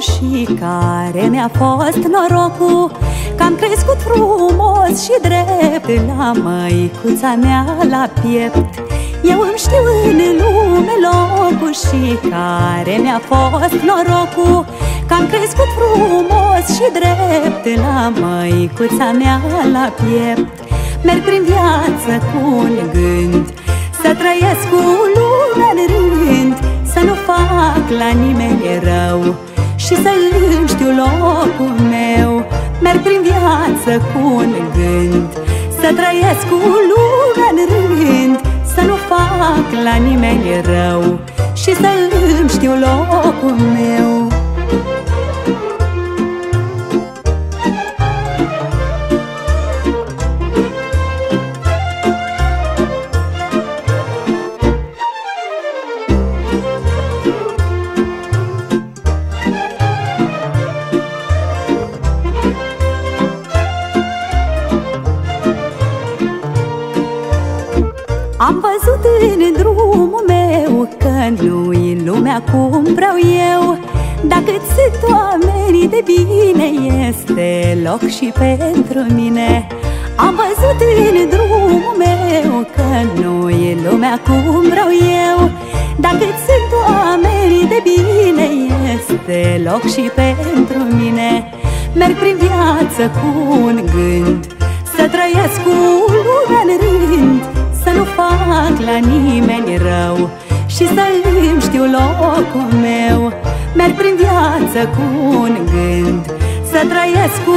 și care mi-a fost norocul. Că am crescut frumos și drept La măicuța mea la piept. Eu îmi știu în lume locul Și care mi-a fost norocul. Că am crescut frumos și drept La măicuța mea la piept. Merg prin viață cu un gând Să trăiesc cu fac la nimeni rău Și să îmi știu locul meu. Merg prin viață cu un gând Să trăiesc cu lumea în rând. Să nu fac la nimeni rău Și să îmi știu locul meu Am văzut în drumul meu Că nu-i lumea cum vreau eu. Dacă sunt oamenii de bine Este loc și pentru mine. Am văzut în drumul meu Că nu-i lumea cum vreau eu. Dacă sunt oamenii de bine Este loc și pentru mine. Merg prin viață cu un gând Să trăiesc cu lumea în rând să nu fac la nimeni rău Și să îmi știu locul meu. Merg prin viață cu un gând Să trăiesc cu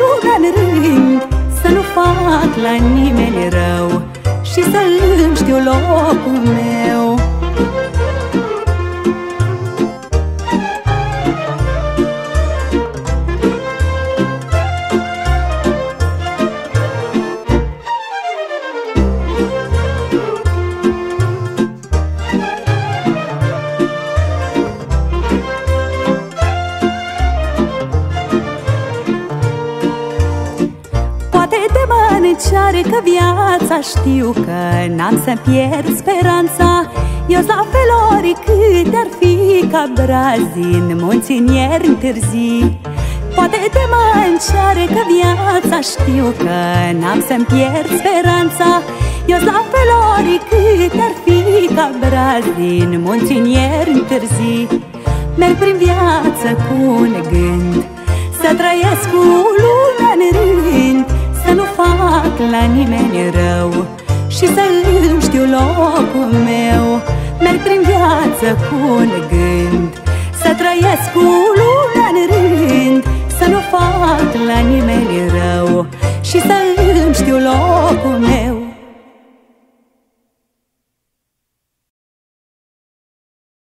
lumea în rând Să nu fac la nimeni rău Și să îmi știu locul meu încearcă viața Știu că n-am să pierd speranța. Eu la felori cât ar fi Ca brazi în munți în ierni târzii Poate te mă încearcă viața Știu că n-am să-mi pierd speranța. Eu la felori cât ar fi Ca brazi în munți în ierni târzii Merg prin viață cu un gând Să trăiesc cu lumea la nimeni rău. Și să îmi știu locul meu Merg prin viață cu un gând. Să trăiesc cu lumea în rând Să nu fac la nimeni rău. Și să